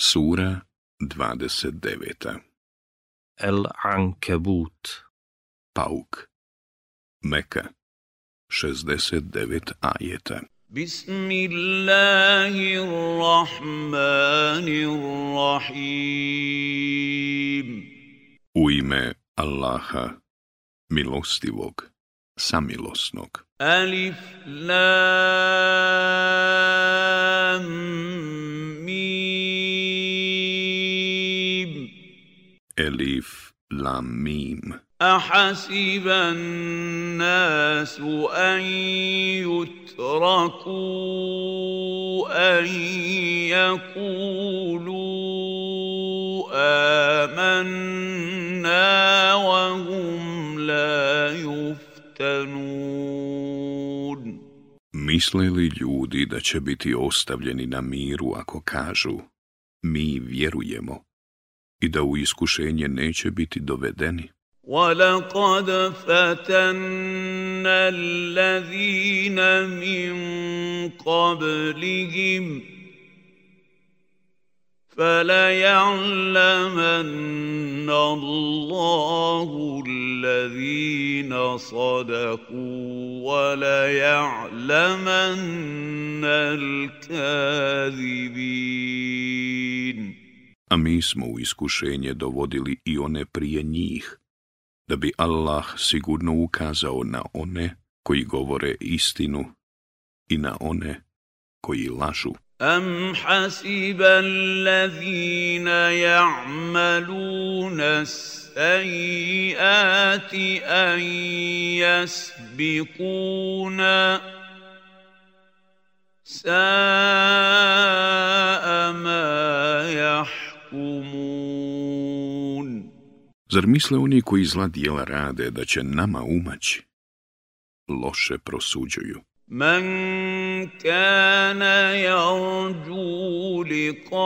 Sura 29. El-Ankebut Pauk. Meka. 69 ajeta. Bismillahirrahmanirrahim. U ime Allaha, milostivog, samilosnog. Alif Lam Elif, Lam, Mim. أحسب الناس أن يتركوا أن يقولوا آمنا وهم لا يفتنون Misle li ljudi da će biti ostavljeni na miru ako kažu mi vjerujemo i da u iskušenje neće biti dovedeni? ولقد فتنا الذين من قبلهم فليعلمن الله الذين صدقوا وليعلمن الكاذبين A mi smo u iskušenje dovodili i one prije njih, da bi Allah sigurno ukazao na one koji govore istinu i na one koji lažu. أم حسب الذين يعملون السيئات أن يسبقونا ساء ما يحكمون Zar misle oni koji zla dijela rade da će nama umaći? Loše prosuđuju. من كان يرجو لقاء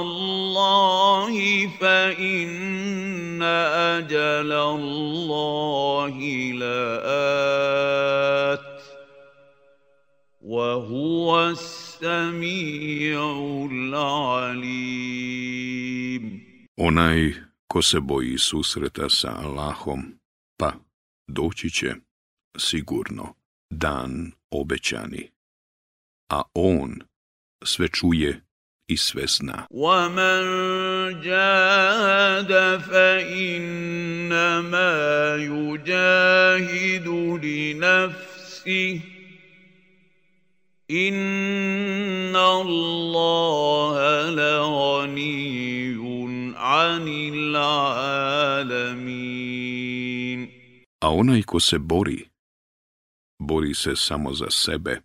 الله فإن أجل الله لآت وهو السميع العليم Onaj ko se boji susreta sa Allahom, pa doći će sigurno dan obećani, a on sve čuje i sve zna. ومن جاهد فإنما يجاهد لنفسه إن الله لغني عن العالمين A onaj ko se bori, bori se samo za sebe,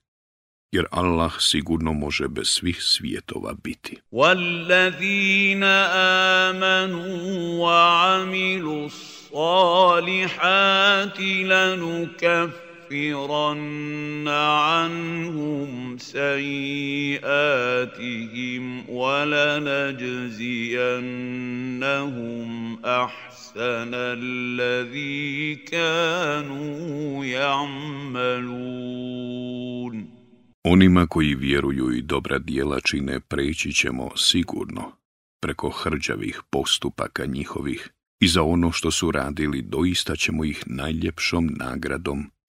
jer Allah sigurno može bez svih svjetova biti. والذين آمنوا وعملوا الصالحات لنكفرن عنهم سيئاتهم ولنجزينهم أحسن الذي كانوا يعملون Onima koji vjeruju i dobra dijela čine preći ćemo sigurno preko hrđavih postupaka njihovih i za ono što su radili doista ćemo ih najljepšom nagradom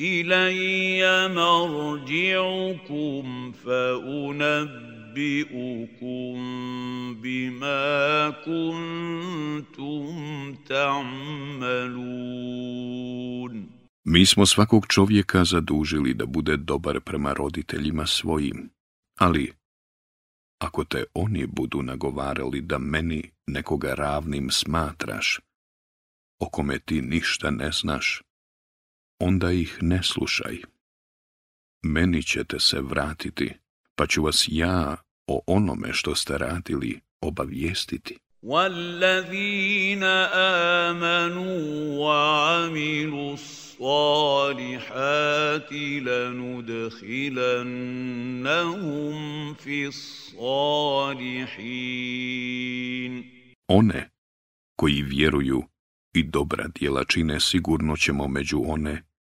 إلي مرجعكم فأنبئكم بما كنتم تعملون Mi smo svakog čovjeka zadužili da bude dobar prema roditeljima svojim, ali ako te oni budu nagovarali da meni nekoga ravnim smatraš, o kome ti ništa ne znaš, onda ih ne slušaj. Meni ćete se vratiti, pa ću vas ja o onome što ste radili obavijestiti. والذين آمنوا وعملوا الصالحات لندخلنهم في الصالحين One koji vjeruju i dobra djela čine sigurno ćemo među one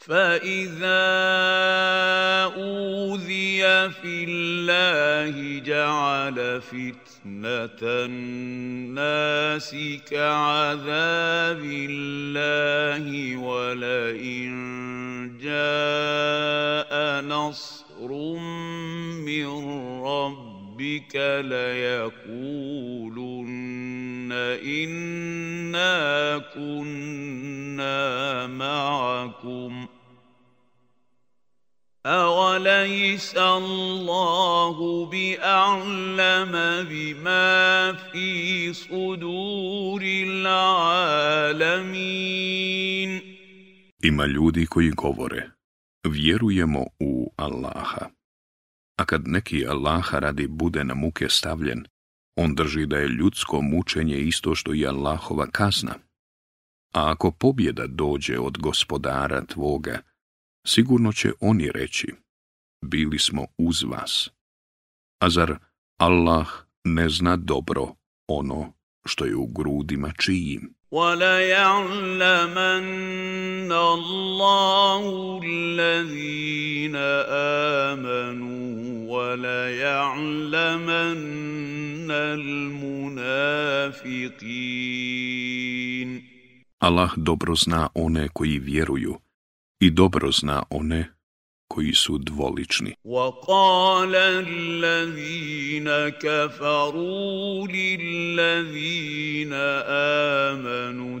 فإذا أوذي في الله جعل فتنة الناس كعذاب الله ولئن جاء نصر من ربك ليقولن إنا كنا معكم ۖ أوليس الله بأعلم بما في صدور العالمين Ima ljudi koji govore, vjerujemo u Allaha. A kad neki Allaha radi bude na muke stavljen, on drži da je ljudsko mučenje isto što i Allahova kazna. A ako pobjeda dođe od gospodara tvoga, sigurno će oni reći, bili smo uz vas. A zar Allah ne zna dobro ono što je u grudima čijim? وليعلمن الله الذين آمنوا وليعلمن المنافقين. الله dobro zna one koji vjeruju i dobro zna one koji su dvolični. وقال الذين كفروا للذين آمنوا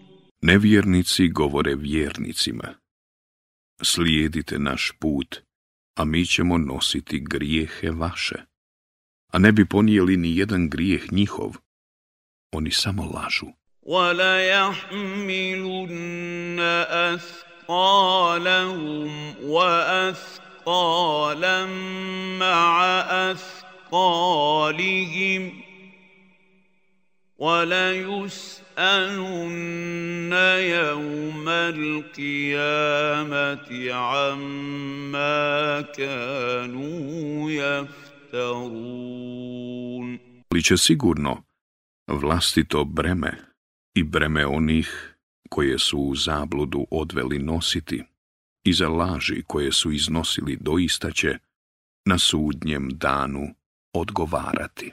Nevjernici govore vjernicima. Slijedite naš put, a mi ćemo nositi grijehe vaše. A ne bi ponijeli ni jedan grijeh njihov. Oni samo lažu. وَلَيَحْمِلُنَّ أَثْقَالَهُمْ وَأَثْقَالًا مَعَ أَثْقَالِهِمْ وَلَيُسْأَلُنَّ يَوْمَ الْقِيَامَةِ عَمَّا كَانُوا يَفْتَرُونَ Ali će sigurno vlastito breme i breme onih koje su u zabludu odveli nositi i za laži koje su iznosili doista će na sudnjem danu odgovarati.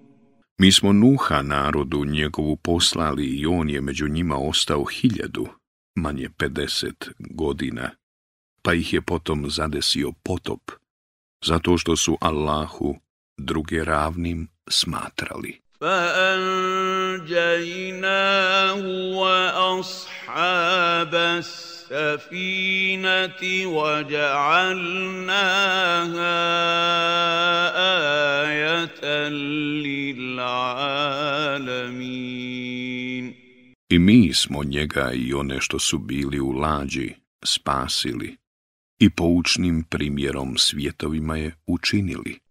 Mi smo Nuha narodu njegovu poslali i on je među njima ostao hiljadu, manje pedeset godina, pa ih je potom zadesio potop, zato što su Allahu druge ravnim smatrali. فأنجيناه وأصحاب السفينة وجعلناها آية للعالمين I mi smo njega i one što su bili u lađi spasili i poučnim primjerom svjetovima je učinili.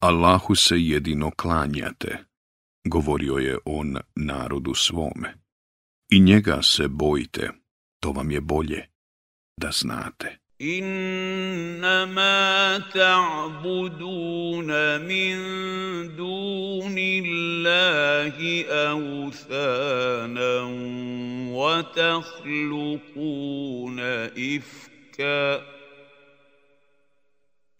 Allahu se jedino klanjate, govorio je on narodu svome. I njega se bojite, to vam je bolje, da znate. إنما تعبدون من دون الله أوثانا وتخلقون إفكا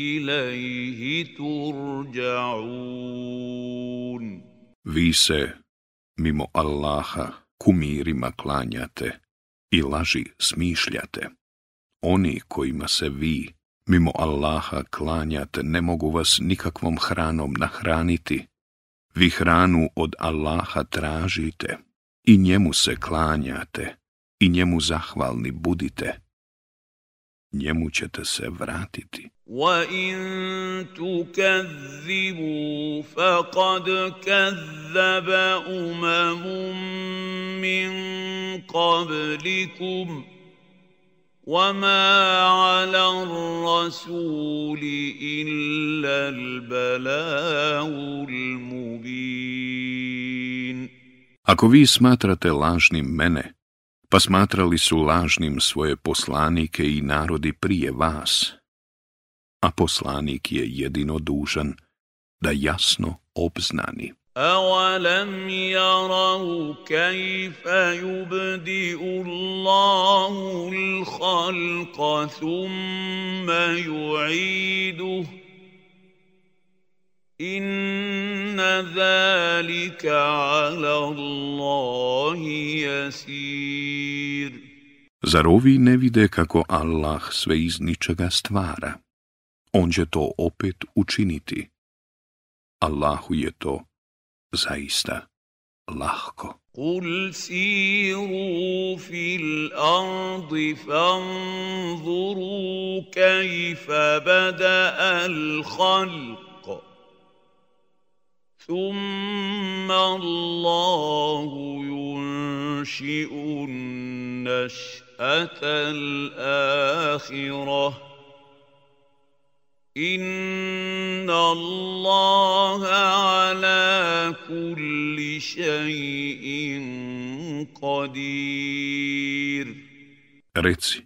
ilaihi turđaun. Vi se, mimo Allaha, kumirima klanjate i laži smišljate. Oni kojima se vi, mimo Allaha, klanjate, ne mogu vas nikakvom hranom nahraniti. Vi hranu od Allaha tražite i njemu se klanjate i njemu zahvalni budite Njemu ćete se vratiti. وإن تكذبوا فقد كذب أمم من قبلكم وما على الرسول إلا البلاغ المبين Ako vi smatrate lažnim mene, pa smatrali su lažnim svoje poslanike i narodi prije vas, a poslanik je jedino dužan da jasno obznani. أولم يروا كيف يبدئ الله الخلق ثم يعيده Inna zalika ala Allahi jasir. Zar ovi ne vide kako Allah sve iz ničega stvara? On će to opet učiniti. Allahu je to zaista lahko. Kul siru fil ardi fanzuru kajfa bada al khalq. ثم الله ينشئ النشأة الآخرة إن الله على كل شيء قدير Reci,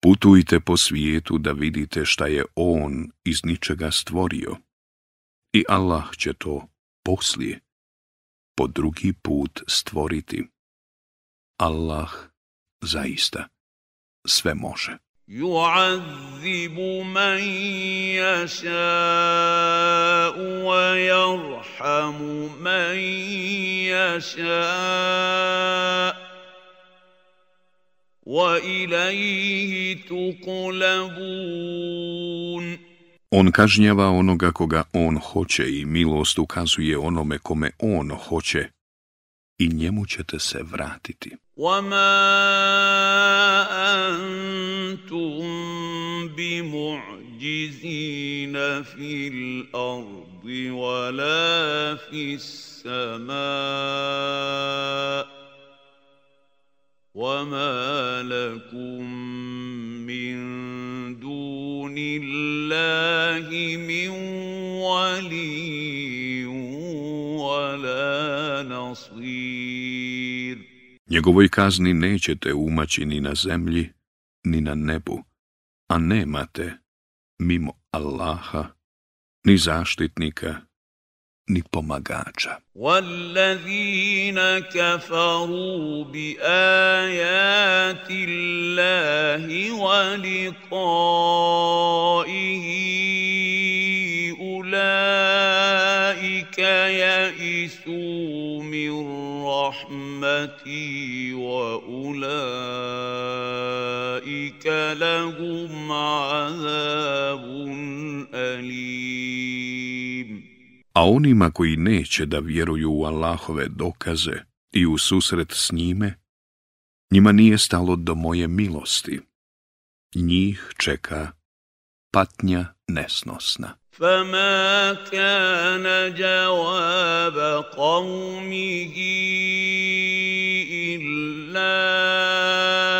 putujte po svijetu da vidite šta je On iz ničega stvorio. I Allah će to poslije, po drugi put stvoriti. Allah zaista sve može. يعذب من يشاء ويرحم من يشاء واليه تقلبون On kažnjava onoga koga on hoće i milost ukazuje onome kome on hoće i njemu ćete se vratiti. وما أنتم بمعجزين في الأرض ولا في السماء وما لكم من دون الله من ولي ولا نصير Njegovoj kazni nećete umaći ni na zemlji, ni na nebu, a nemate, mimo Allaha, ni zaštitnika, ni pomagača. والذين كفروا بآيات الله ولقائه أولئك يئسوا من رحمتي وأولئك لهم عذاب أليم A onima koji neće da vjeruju u Allahove dokaze i u susret s njime, njima nije stalo do moje milosti. Njih čeka patnja nesnosna. فما كان جواب قومه إلا أن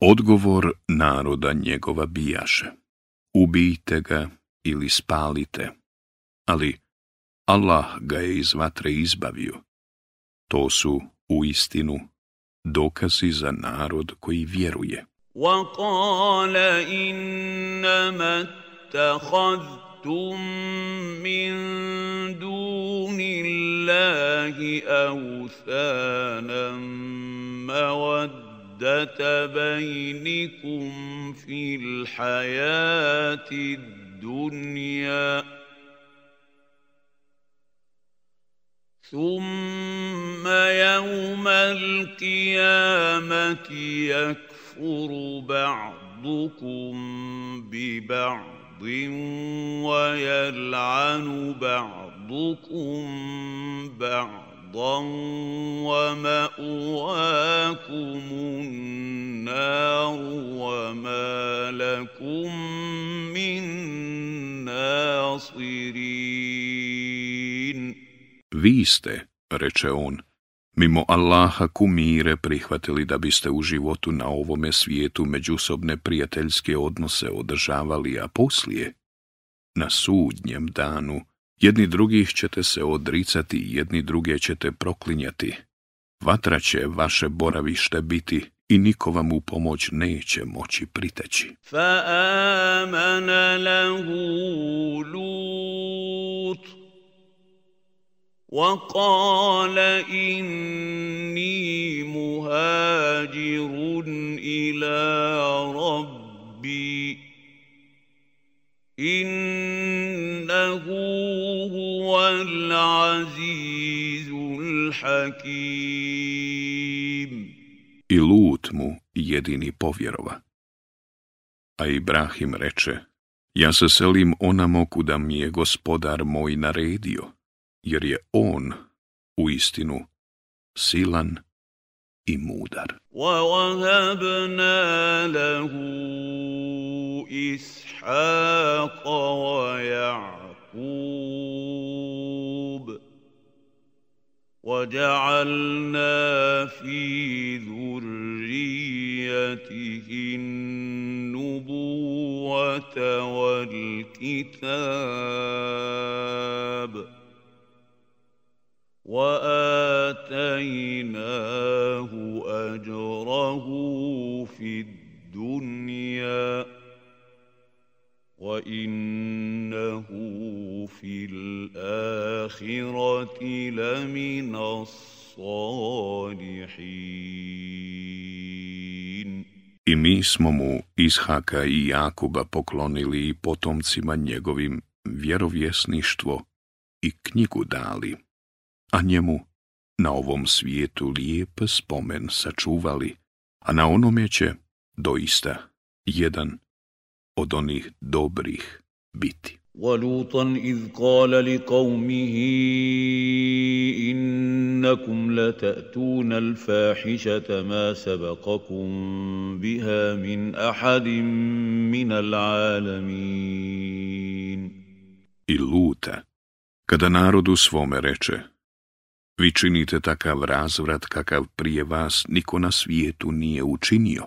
Odgovor naroda njegova bijaše. Ubijte ga ili spalite. Ali Allah ga je iz vatre izbavio. To su, u istinu, dokazi za narod koji vjeruje. وقال إنما اتخذتم من دون الله أوثانا مودة بينكم في الحياة الدنيا ثم يوم القيامة يكفر يكفر بعضكم ببعض ويلعن بعضكم بعضا ومأواكم النار وما لكم من ناصرين Vi ste, reče on, mimo Allaha kumire prihvatili da biste u životu na ovome svijetu međusobne prijateljske odnose održavali, a poslije, na sudnjem danu, jedni drugih ćete se odricati, jedni druge ćete proklinjati. Vatra će vaše boravište biti i niko vam u pomoć neće moći priteći. فآمن له لوط وقال إني مهاجر إلى ربي إنه هو العزيز الحكيم I Lut mu jedini povjerova. A Ibrahim reče, ja se selim onamo kuda mi je gospodar moj naredio, jer je on u istinu silan i mudar. ووهبنا له إسحاق ويعقوب وجعلنا في ذريته النبوة والكتاب وآتيناه أجره في الدنيا وإنه في الآخرة لمن الصالحين I mi smo mu Ishaka i Jakuba poklonili i potomcima njegovim vjerovjesništvo i knjigu dali, a njemu na ovom svijetu lijep spomen sačuvali, a na onome će doista jedan od onih dobrih biti. ولوطا إذ قال لقومه إن أئنكم لتأتون الفاحشة ما سبقكم بها من أحد من العالمين I luta, kada narodu svome reče, vi činite takav razvrat kakav prije vas niko na svijetu nije učinio.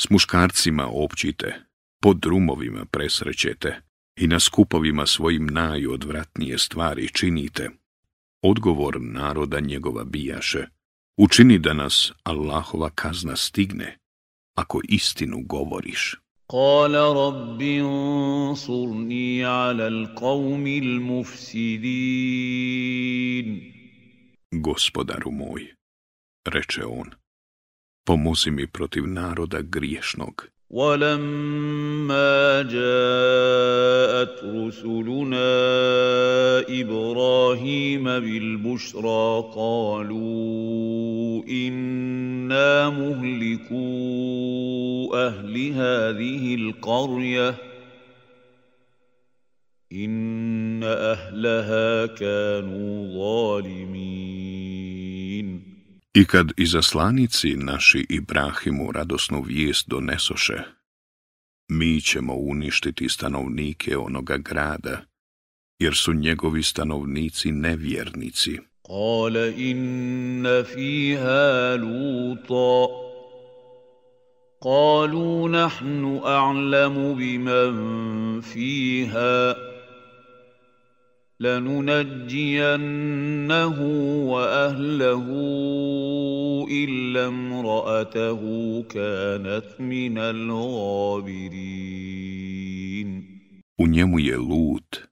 S muškarcima općite, pod drumovima presrećete i na skupovima svojim najodvratnije stvari činite. Odgovor naroda njegova bijaše, učini da nas Allahova kazna stigne, ako istinu govoriš. قال رب انصرني على القوم المفسدين Gospodaru moj, reče on, pomozi mi protiv naroda griješnog. ولما جاءت رسلنا إبراهيم بالبشرى قالوا أنا مهلكو أهل هذه القريه ان اهلها كانوا ظالمين I kad izaslanici naši Ibrahimu radosnu vijest donesoše, mi ćemo uništiti stanovnike onoga grada, jer su njegovi stanovnici nevjernici. Kale inna fiha luta. Kalu nahnu a'lamu biman fiha. لننجينه وأهله إلا امرأته كانت من الغابرين U njemu je lut,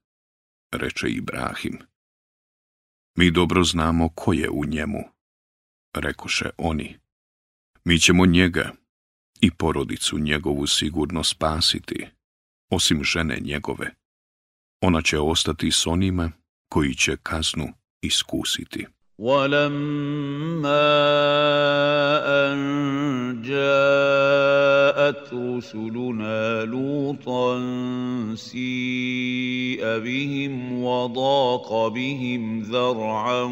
reče Ibrahim. Mi dobro znamo ko je u njemu, rekoše oni. Mi ćemo njega i porodicu njegovu sigurno spasiti, osim žene njegove. Ona će ostati s onima koji će kaznu iskusiti. ولما أن جاءت رسلنا لوطا سيء بهم وضاق بهم ذرعا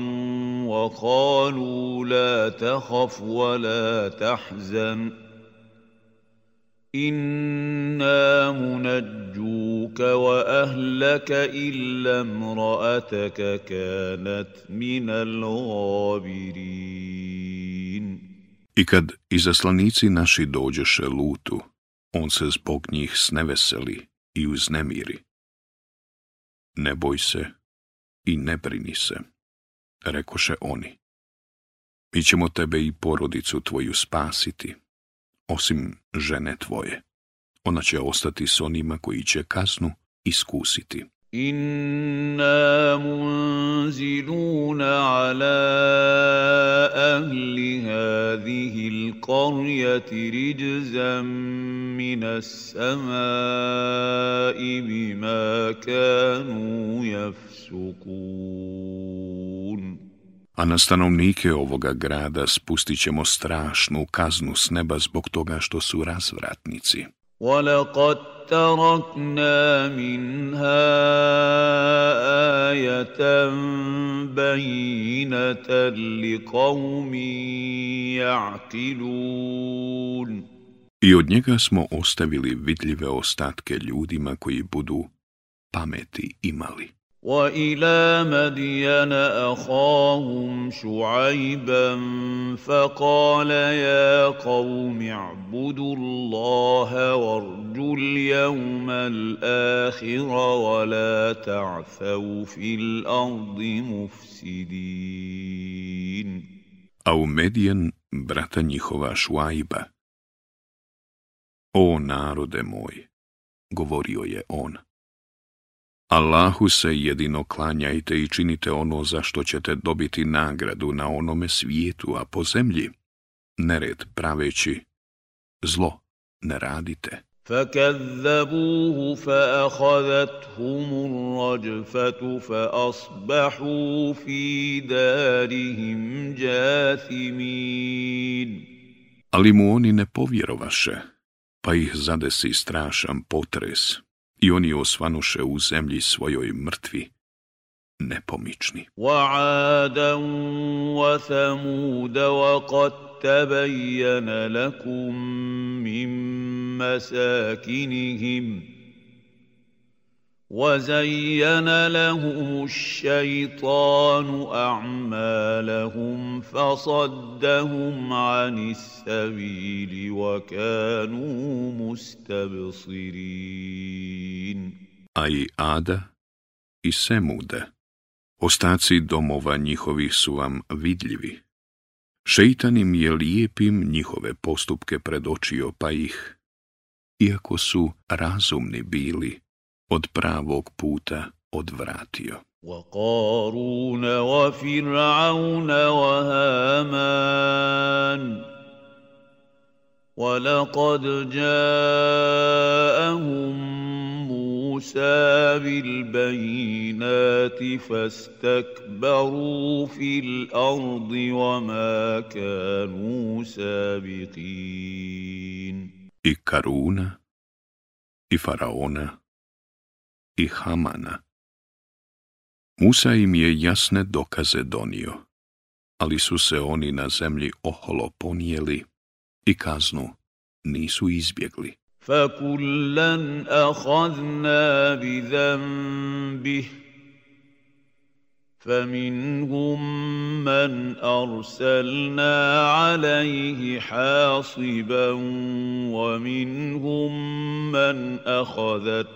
وقالوا لا تخف ولا تحزن إنا منجوك وأهلك إلا امرأتك كانت من الغابرين I kad izaslanici naši dođeše lutu, on se zbog njih sneveseli i uznemiri. Ne boj se i ne brini se, rekoše oni. Mi ćemo tebe i porodicu tvoju spasiti, osim žene tvoje. Ona će ostati s onima koji će kasnu iskusiti. Inna munziluna ala ahli hadihi l'karjati riđzan minas samai bima kanu jafsukun A na stanovnike ovoga grada spustit ćemo strašnu kaznu s neba zbog toga što su razvratnici. ولقد تركنا منها آية بينة لقوم يعقلون I od njega smo ostavili vidljive ostatke ljudima koji budu pameti imali. وإلى مدين أخاهم شعيبا فقال يا قوم اعبدوا الله وارجوا اليوم الآخر ولا تعثوا في الأرض مفسدين A u Medijan brata njihova Šuajba. O narode moj, govorio je Allahu se jedino klanjajte i činite ono za što ćete dobiti nagradu na onome svijetu, a po zemlji nered praveći, zlo ne radite. فكذبوه فأخذتهم الرجفة فأصبحوا في دارهم جاثمين Ali mu oni ne povjerovaše, pa ih zadesi strašan potres i oni osvanuše u zemlji svojoj mrtvi, nepomični. وعادا وثمود وقد تبين لكم من مساكنهم وزين لهم الشيطان أعمالهم فصدهم عن السبيل وكانوا مستبصرين A i Ada i Semude, ostaci domova njihovih su vam vidljivi. Šeitan im je lijepim njihove postupke predočio pa ih, iako su razumni bili, od pravog puta odvratio. وقارون وفرعون وهامان ولقد جاءهم موسى بالبينات فاستكبروا في الأرض وما كانوا سابقين I Karuna, i Faraona, i Hamana. Musa im je jasne dokaze donio, ali su se oni na zemlji oholo ponijeli i kaznu nisu izbjegli. فكلا اخذنا بذنبه فمنهم من ارسلنا عليه حاصبا ومنهم من اخذته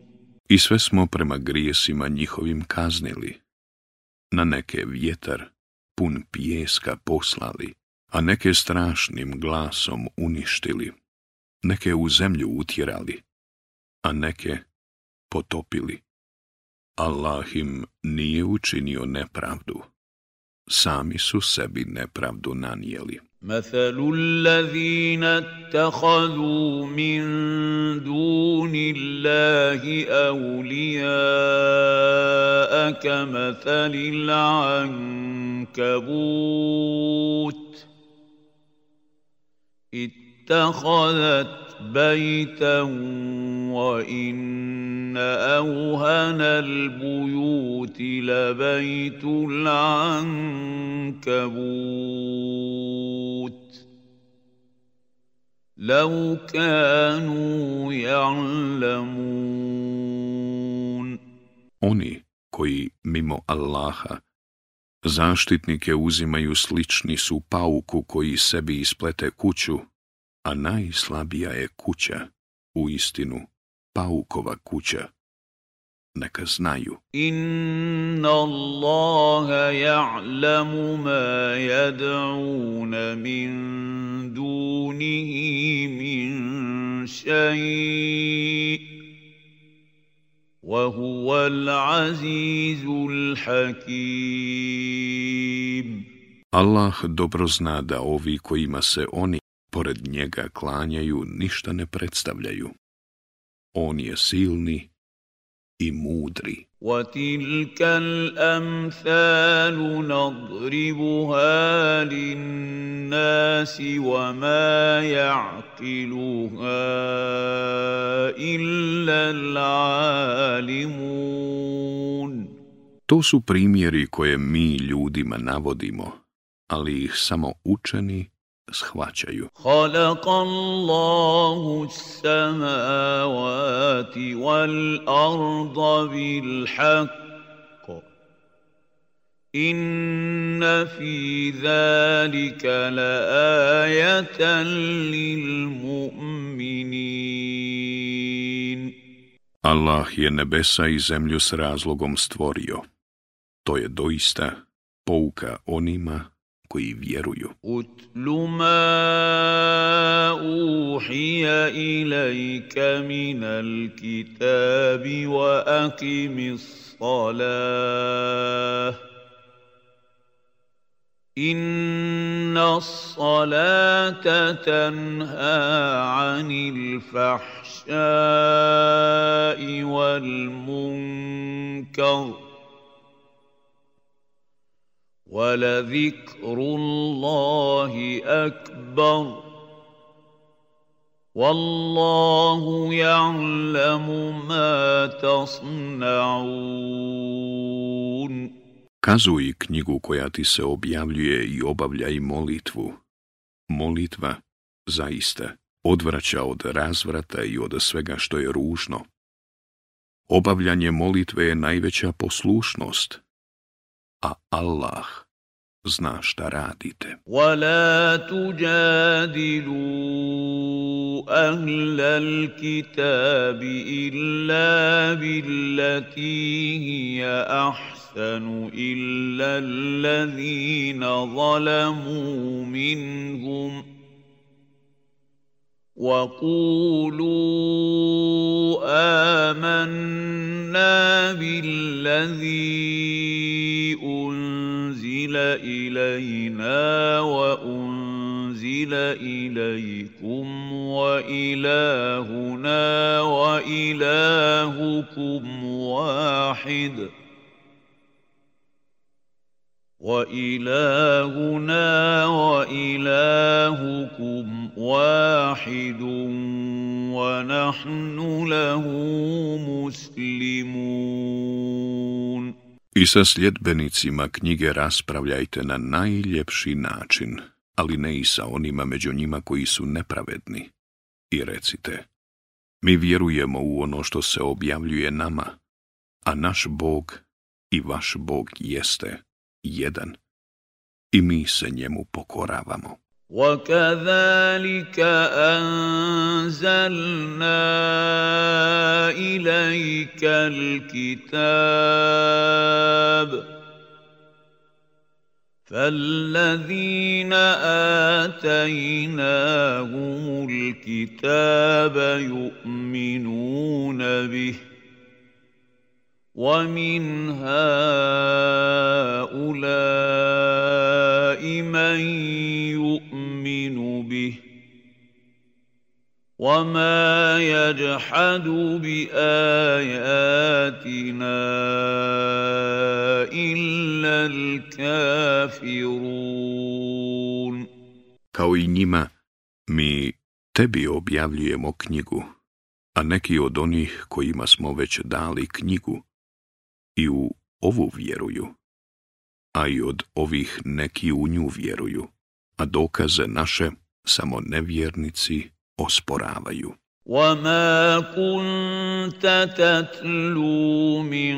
I sve smo prema grijesima njihovim kaznili. Na neke vjetar pun pijeska poslali, a neke strašnim glasom uništili, neke u zemlju utjerali, a neke potopili. Allah im nije učinio nepravdu. Sami su sebi nepravdu nanijeli. مثل الذين اتخذوا من دون الله اولياء كمثل العنكبوت اتخذت بيتا وان اوهن البيوت لبيت العنكبوت لو كانوا يعلمون Oni koji mimo Allaha zaštitnike uzimaju slični su pauku koji sebi isplete kuću a najslabija je kuća, u istinu, paukova kuća. Neka znaju. Inna Allaha ja'lamu ma yad'una min dunihi min šaji' وهو العزيز الحكيم Allah dobro zna da ovi kojima se oni pored njega klanjaju, ništa ne predstavljaju. On je silni i mudri. وَتِلْكَ الْأَمْثَالُ نَضْرِبُهَا لِلنَّاسِ وَمَا يَعْقِلُهَا إِلَّا الْعَالِمُونَ To su primjeri koje mi ljudima navodimo, ali ih samo učeni shvaćaju. Halakallahu samavati wal arda bil hakko. Inna fi zalika la ajatan lil mu'minin. Allah je nebesa i zemlju s razlogom stvorio. To je doista pouka onima koji vjeruju. Utlu ma uhija ilajka minal kitabi wa akimis salah. إن الصلاة تنهى عن الفحشاء والمنكر ولذكر الله أكبر والله يعلم ما تصنعون Kazuj knjigu koja ti se objavljuje i obavljaj molitvu. Molitva, zaista, odvraća od razvrata i od svega što je ružno. Obavljanje molitve je najveća poslušnost, a Allah zna šta radite. ولا تجادلوا أهل الكتاب إلا بالتي هي أحسن إلا الذين ظلموا منهم وقولوا آمنا بالذي أنزل إلينا وأنزل إليكم وإلهنا وإلهكم واحد. وإلهنا وإلهكم واحد ونحن له مسلمون. I sa sljedbenicima knjige raspravljajte na najljepši način, ali ne i sa onima među njima koji su nepravedni. I recite, mi vjerujemo u ono što se objavljuje nama, a naš Bog i vaš Bog jeste jedan i mi se njemu pokoravamo. وكذلك أنزلنا إليك الكتاب فالذين آتيناهم الكتاب يؤمنون به ومن هؤلاء من يؤمن به وما يجحد بآياتنا إلا الكافرون Kao i njima, mi tebi objavljujemo knjigu, a neki od onih kojima smo već dali knjigu i u ovu vjeruju, a i od ovih neki u nju vjeruju, a dokaze naše samo nevjernici osporavaju. وما كنت تتلو من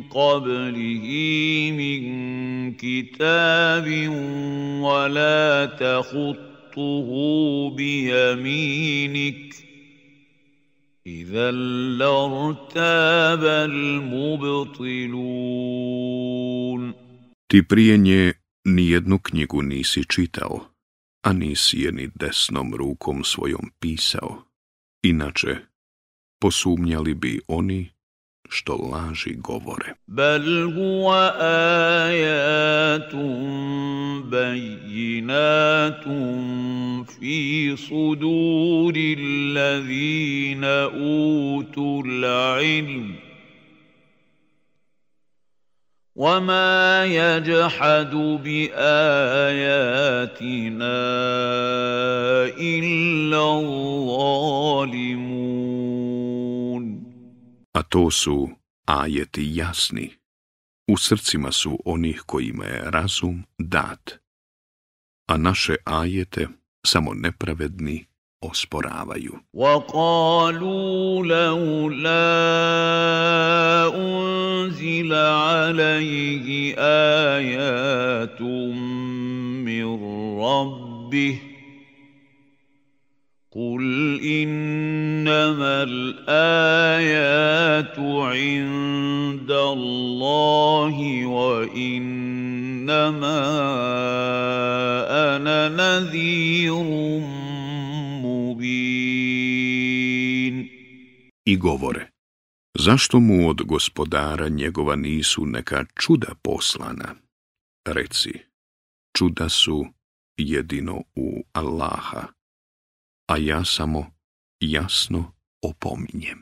قبله من كتاب ولا تخطه بيمينك إذا لارتاب المبطلون Ti prije nje Nijednu knjigu nisi čitao, a nisi je ni desnom rukom svojom pisao. Inače, posumnjali bi oni što laži govore. Bel huwa ajatum bajinatum fi suduri allazina utul ilm. وما يجحد بآياتنا إلا الظالمون A to su ajeti jasni. U srcima su onih kojima je razum dat. A naše ajete samo nepravedni osporavaju. وقالوا لولا أنزل عليه آيات من ربه قل إنما الآيات عند الله وإنما أنا نذير مبين I govore, zašto mu od gospodara njegova nisu neka čuda poslana? Reci, čuda su jedino u Allaha, a ja samo jasno opominjem.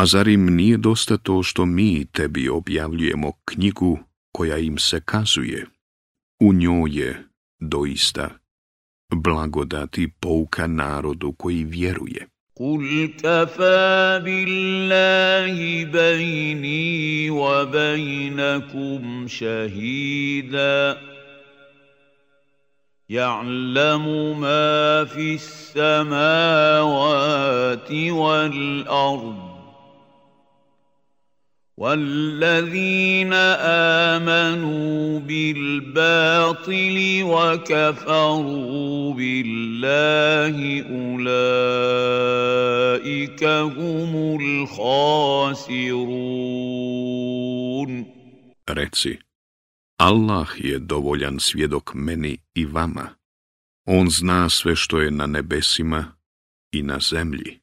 A zar im nije dosta to što mi tebi objavljujemo knjigu koja im se kazuje? U njoj je, doista, blagodati pouka narodu koji vjeruje. قل كفى بالله بيني وبينكم شهيدا يعلم ما في السماوات والارض والذين آمنوا بالباطل وكفروا بالله أولئك هم الخاسرون Reci, Allah je dovoljan svjedok meni i vama. On zna sve što je na nebesima i na zemlji,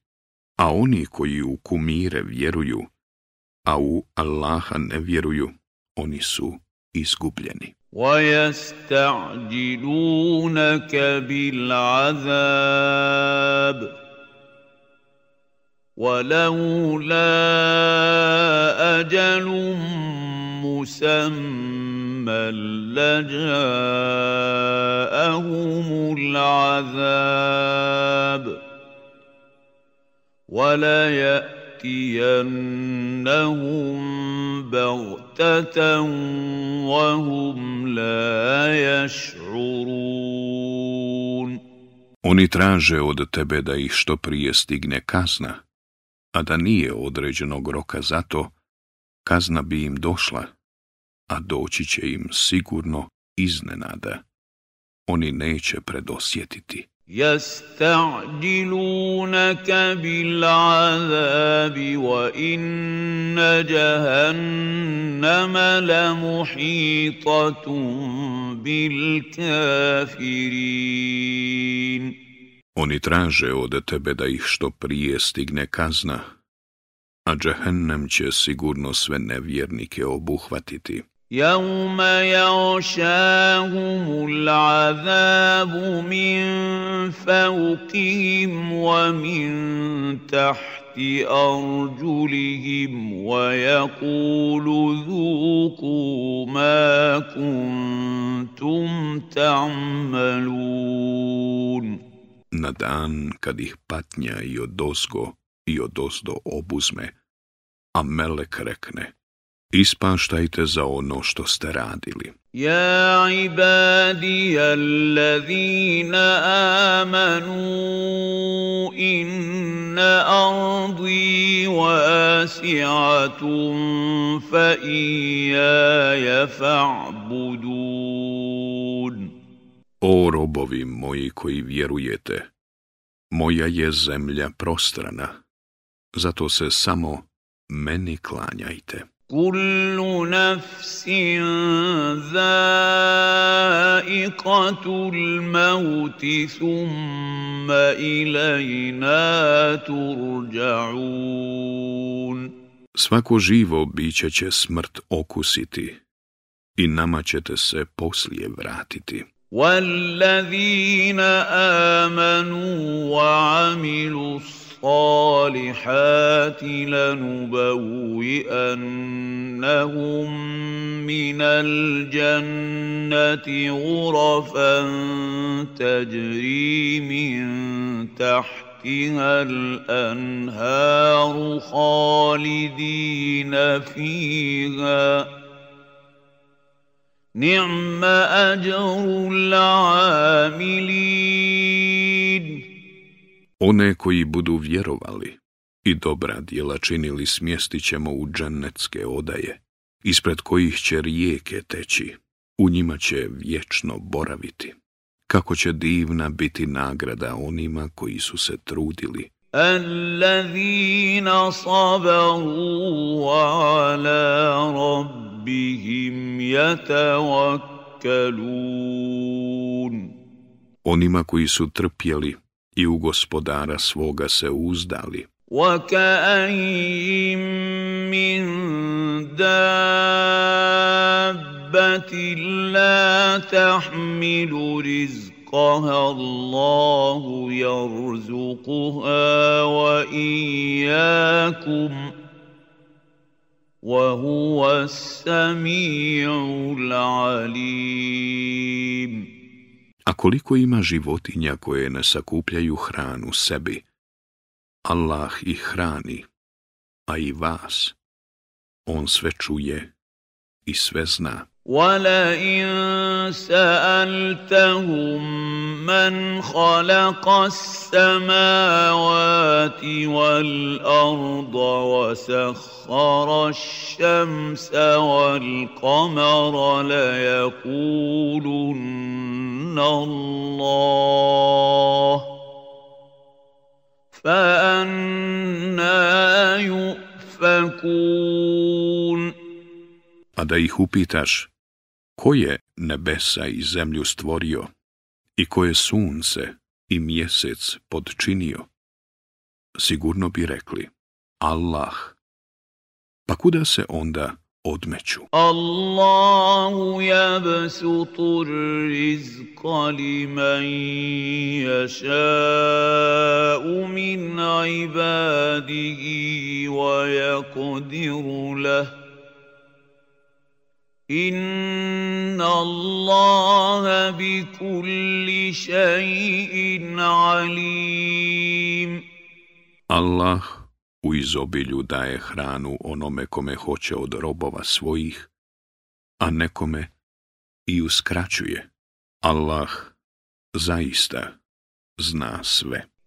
a oni koji u kumire vjeruju, a u Allaha ne vjeruju, oni su izgubljeni. وَيَسْتَعْجِلُونَكَ بِالْعَذَابِ وَلَوْلَا أَجَلٌ مُّسَمًّى لَّجَاءَهُمُ الْعَذَابُ وَلَيَأْتِيَنَّهُم يأتينهم بغتة وهم لا يشعرون Oni traže od tebe da ih što prije stigne kazna, a da nije određenog roka za to, kazna bi im došla, a doći će im sigurno iznenada. Oni neće predosjetiti. يستعجلونك بالعذاب وان جهنم لمحيطه بالكافرين Oni traže od tebe da ih što prije stigne kazna, a džehennem će sigurno sve nevjernike obuhvatiti. يوم يغشاهم العذاب من فوقهم ومن تحت ارجلهم ويقول ذوقوا ما كنتم تعملون Na dan kad ih patnja i odozgo i odozdo obuzme, a melek rekne – Ispaštajte za ono što ste radili. Ja ibadija allazina amanu inna ardi wasi'atun fa ijaja fa'budun. O robovi moji koji vjerujete, moja je zemlja prostrana, zato se samo meni klanjajte. كل نفس ذائقة الموت ثم إلينا ترجعون Svako živo biće će smrt okusiti i nama ćete se poslije vratiti. والذين آمنوا وعملوا الصالحات لنبوئنهم من الجنة غرفا تجري من تحتها الأنهار خالدين فيها. نعم أجر العاملين. One koji budu vjerovali i dobra djela činili smjestit ćemo u džennetske odaje, ispred kojih će rijeke teći, u njima će vječno boraviti. Kako će divna biti nagrada onima koji su se trudili. Allazina sabaru ala rabbihim Onima koji su trpjeli i u gospodara svoga se uzdali. وكأين من دابة لا تحمل رزقها الله يرزقها وإياكم وهو السميع العليم A koliko ima životinja koje ne sakupljaju hranu sebi, Allah ih hrani, a i vas. On sve čuje i sve zna. ولئن سألتهم من خلق السماوات والأرض وسخر الشمس والقمر ليقولن الله فأنا يؤفكون A da ih upitaš, ko je nebesa i zemlju stvorio i ko je sunce i mjesec podčinio? Sigurno bi rekli, Allah. Pa kuda se onda odmeću. Allahu yabsutu rizqa liman yasha'u min ibadihi wa yaqdiru İnna إن bi kulli شيء alim. Allah u izobilju daje hranu onome kome hoće od robova svojih, a nekome i uskraćuje. Allah zaista zna sve.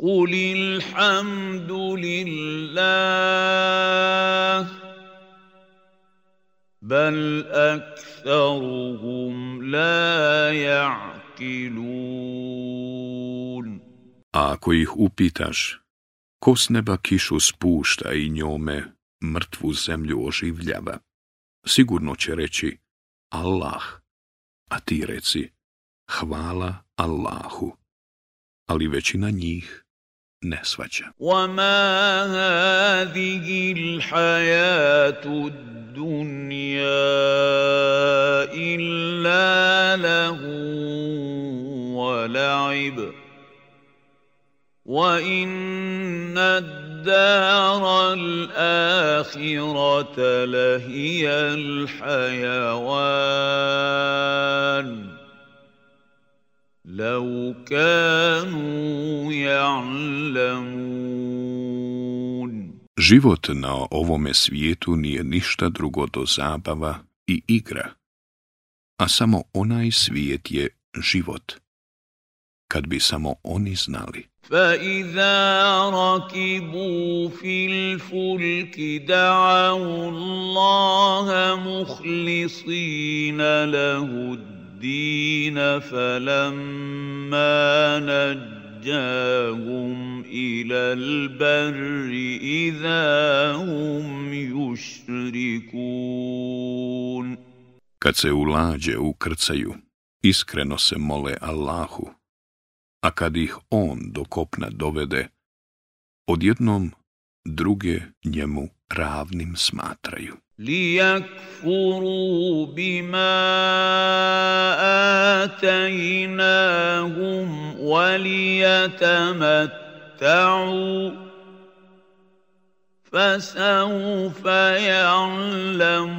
قل الحمد لله بل أكثرهم لا يعقلون A ako ih upitaš, ko s neba kišu spušta i njome mrtvu zemlju oživljava, sigurno će reći Allah, a ti reci hvala Allahu, ali većina njih ne svaća. وما هذه الحياة الدنيا إلا له ولعب وإن الدار الآخرة لهي الحيوان لو كانوا يعلمون Život na ovome svijetu nije ništa drugo do zabava i igra, a samo onaj svijet je život. Kad bi samo oni znali. فإذا ركبوا في الفلك دعوا الله مخلصين له الدين فلما نجاهم إلى البر إذا هم يشركون Kad se u lađe ukrcaju, iskreno se mole Allahu, a kad ih on do kopna dovede, odjednom druge njemu ravnim smatraju. ليكفروا بما آتيناهم وليتمتعوا فسوف يعلمون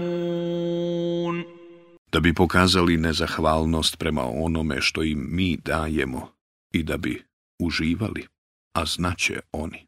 Da bi pokazali nezahvalnost prema onome što im mi dajemo i da bi uživali, a znaće oni.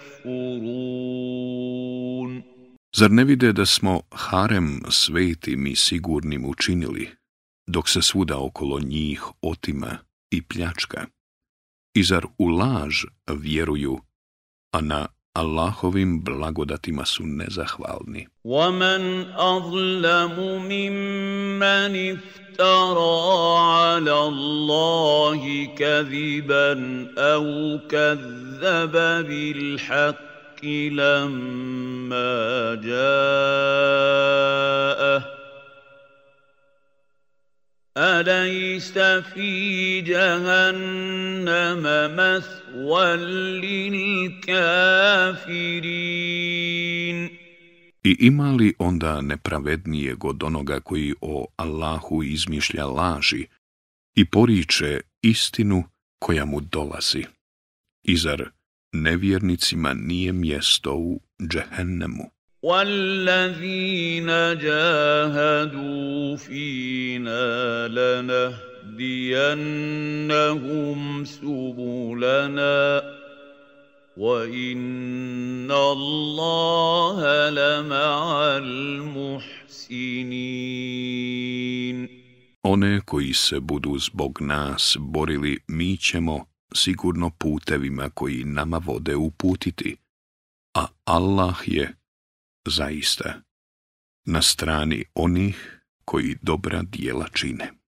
Zar ne vide da smo harem svetim i sigurnim učinili, dok se svuda okolo njih otima i pljačka? I zar u laž vjeruju, a na Allahovim blagodatima su nezahvalni? ومن أظلم ممن افترى على الله كذبا أو كذب بالحق لما جاءه أليس في جهنم مثوى للكافرين I ima li onda nepravednijeg od onoga koji o Allahu izmišlja laži i poriče istinu koja mu dolazi? I zar nevjernicima nije mjesto u džehennemu? والذين جاهدوا فينا لنهدينهم سبلنا وإن الله لمع المحسنين One koji se budu zbog nas borili, mi ćemo sigurno putevima koji nama vode uputiti, a Allah je zaista na strani onih koji dobra dijela čine.